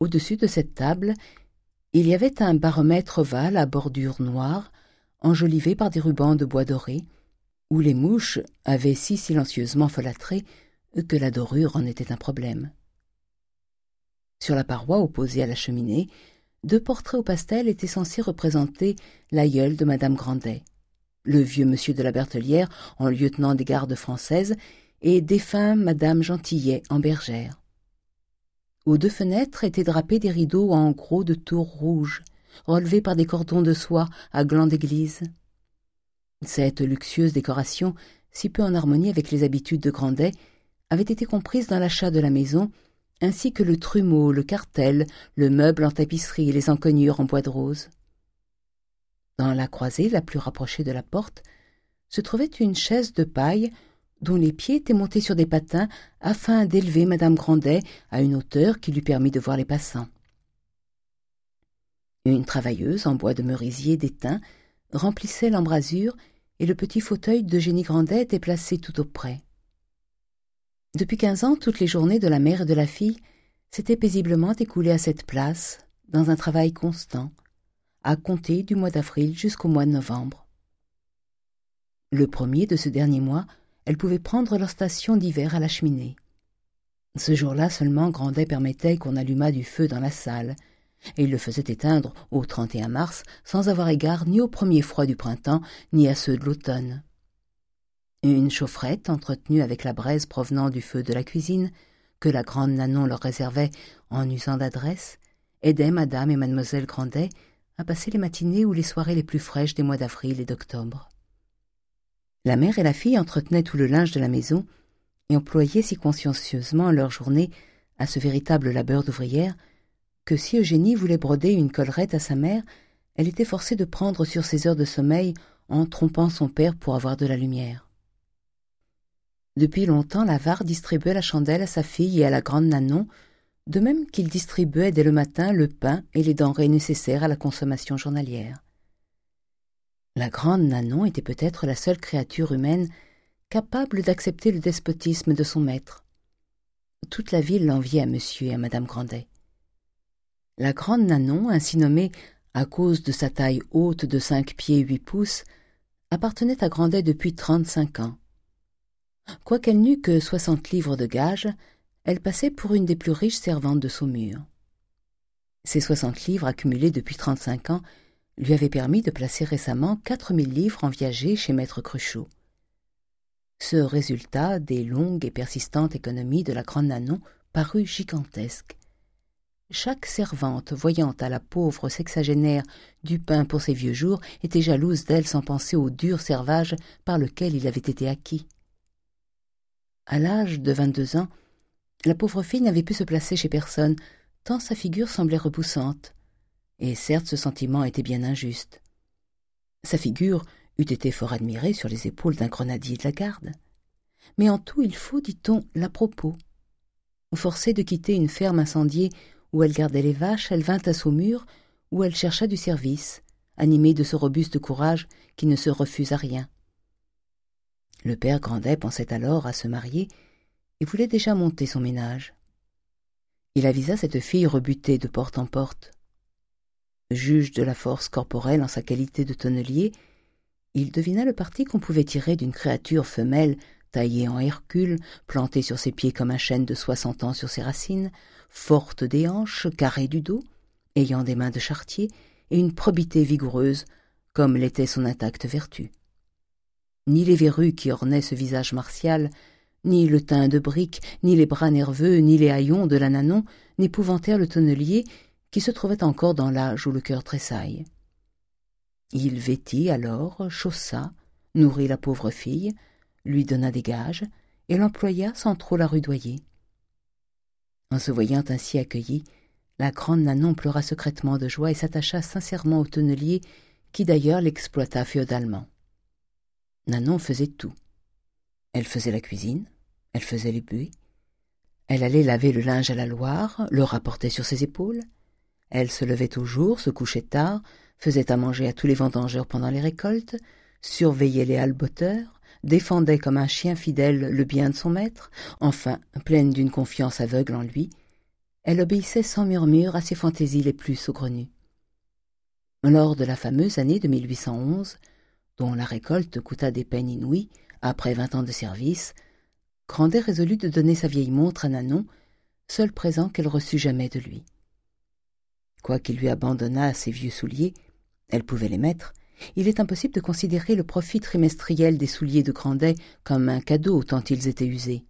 Au-dessus de cette table, il y avait un baromètre ovale à bordure noire, enjolivé par des rubans de bois doré, où les mouches avaient si silencieusement folâtré que la dorure en était un problème. Sur la paroi opposée à la cheminée, deux portraits au pastel étaient censés représenter l'aïeul de Madame Grandet, le vieux monsieur de la Bertellière en lieutenant des gardes françaises et défunt Madame Gentillet en bergère. Aux deux fenêtres étaient drapés des rideaux en gros de tours rouges, relevés par des cordons de soie à glands d'église. Cette luxueuse décoration, si peu en harmonie avec les habitudes de Grandet, avait été comprise dans l'achat de la maison, ainsi que le trumeau, le cartel, le meuble en tapisserie et les encoignures en bois de rose. Dans la croisée la plus rapprochée de la porte se trouvait une chaise de paille dont les pieds étaient montés sur des patins afin d'élever Madame Grandet à une hauteur qui lui permit de voir les passants. Une travailleuse en bois de merisier d'étain remplissait l'embrasure et le petit fauteuil d'Eugénie Grandet était placé tout auprès. Depuis quinze ans, toutes les journées de la mère et de la fille s'étaient paisiblement écoulées à cette place, dans un travail constant, à compter du mois d'avril jusqu'au mois de novembre. Le premier de ce dernier mois, elles pouvaient prendre leur station d'hiver à la cheminée. Ce jour-là seulement, Grandet permettait qu'on allumât du feu dans la salle, et il le faisait éteindre au 31 mars sans avoir égard ni au premier froid du printemps ni à ceux de l'automne. Une chaufferette entretenue avec la braise provenant du feu de la cuisine, que la grande Nanon leur réservait en usant d'adresse, aidait madame et mademoiselle Grandet à passer les matinées ou les soirées les plus fraîches des mois d'avril et d'octobre. La mère et la fille entretenaient tout le linge de la maison et employaient si consciencieusement leur journée à ce véritable labeur d'ouvrière que si Eugénie voulait broder une collerette à sa mère, elle était forcée de prendre sur ses heures de sommeil en trompant son père pour avoir de la lumière. Depuis longtemps, l'avare distribuait la chandelle à sa fille et à la grande Nanon, de même qu'il distribuait dès le matin le pain et les denrées nécessaires à la consommation journalière. La grande Nanon était peut-être la seule créature humaine capable d'accepter le despotisme de son maître. Toute la ville l'enviait à monsieur et à madame Grandet. La grande Nanon, ainsi nommée à cause de sa taille haute de cinq pieds huit pouces, appartenait à Grandet depuis trente-cinq ans. Quoiqu'elle n'eût que soixante livres de gages, elle passait pour une des plus riches servantes de Saumur. Ces soixante livres accumulés depuis trente-cinq ans lui avaient permis de placer récemment quatre mille livres en viager chez maître Cruchot. Ce résultat des longues et persistantes économies de la grande Nanon parut gigantesque. Chaque servante, voyant à la pauvre sexagénaire du pain pour ses vieux jours, était jalouse d'elle sans penser au dur servage par lequel il avait été acquis. À l'âge de vingt-deux ans, la pauvre fille n'avait pu se placer chez personne, tant sa figure semblait repoussante. Et certes, ce sentiment était bien injuste. Sa figure eût été fort admirée sur les épaules d'un grenadier de la garde. Mais en tout, il faut, dit-on, l'à propos. Forcée de quitter une ferme incendiée où elle gardait les vaches, elle vint à Saumur, où elle chercha du service, animée de ce robuste courage qui ne se refuse à rien. Le père Grandet pensait alors à se marier et voulait déjà monter son ménage. Il avisa cette fille rebutée de porte en porte. Juge de la force corporelle en sa qualité de tonnelier, il devina le parti qu'on pouvait tirer d'une créature femelle taillée en Hercule, plantée sur ses pieds comme un chêne de soixante ans sur ses racines, forte des hanches, carrée du dos, ayant des mains de chartier et une probité vigoureuse, comme l'était son intacte vertu. Ni les verrues qui ornaient ce visage martial, ni le teint de brique, ni les bras nerveux, ni les haillons de la Nanon n'épouvantèrent le tonnelier qui se trouvait encore dans l'âge où le cœur tressaille. Il vêtit alors, chaussa, nourrit la pauvre fille, lui donna des gages et l'employa sans trop la rudoyer. En se voyant ainsi accueillie, la grande Nanon pleura secrètement de joie et s'attacha sincèrement au tonnelier, qui d'ailleurs l'exploita féodalement. Nanon faisait tout. Elle faisait la cuisine, elle faisait les buées, elle allait laver le linge à la Loire, le rapportait sur ses épaules, elle se levait au jour, se couchait tard, faisait à manger à tous les vendangeurs pendant les récoltes, surveillait les halboteurs, défendait comme un chien fidèle le bien de son maître, enfin, pleine d'une confiance aveugle en lui, elle obéissait sans murmure à ses fantaisies les plus saugrenues. Lors de la fameuse année de 1811, dont la récolte coûta des peines inouïes, après vingt ans de service, Grandet résolut de donner sa vieille montre à Nanon, seul présent qu'elle reçut jamais de lui. Quoiqu'il lui abandonnât ses vieux souliers, elle pouvait les mettre. Il est impossible de considérer le profit trimestriel des souliers de Grandet comme un cadeau tant ils étaient usés.